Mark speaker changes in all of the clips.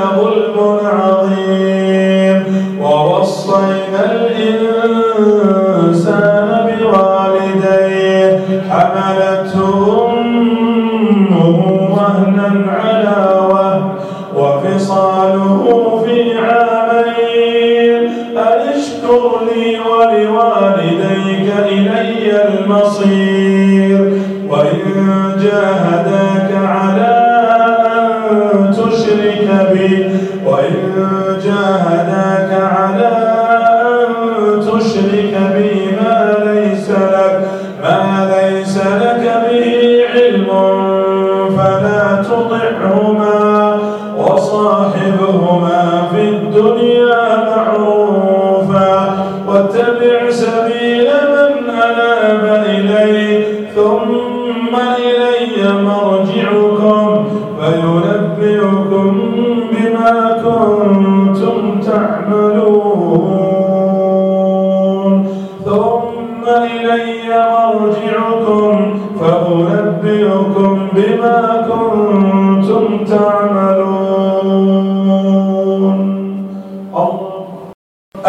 Speaker 1: لظلم عظيم. ووصينا الإنسان بوالديه حملته أمه وهنا على تطعهما وصاحبهما في الدنيا معروفا. واتبع سبيل من أناب إلي ثم إلي مرجعكم فينبئكم بما كنتم تعملون. ثم إلي مرجعكم فأنبئكم بما كنتم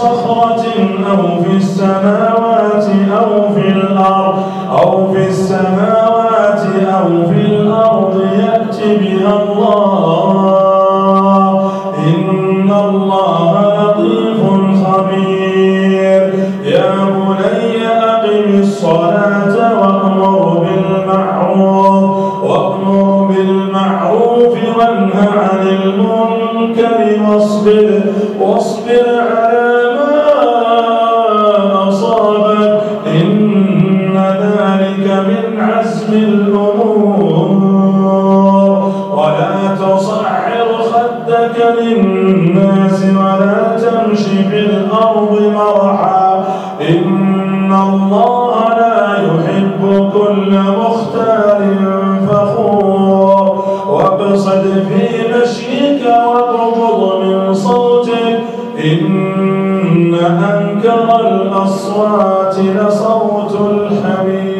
Speaker 1: صخرة أو في السماوات أو في الأرض أو في السماوات أو في الأرض يأت بها الله. إن الله لطيف خبير. يا بني أقم الصلاة وأمر بالمعروف وأمر بالمعروف وانه عن المنكر واصبر واصبر على ولا تمش في الأرض مرحا. إن الله لا يحب كل مختال فخور. واقصد في مشيك واغضض من صوتك. إن أنكر الأصوات لصوت الحمير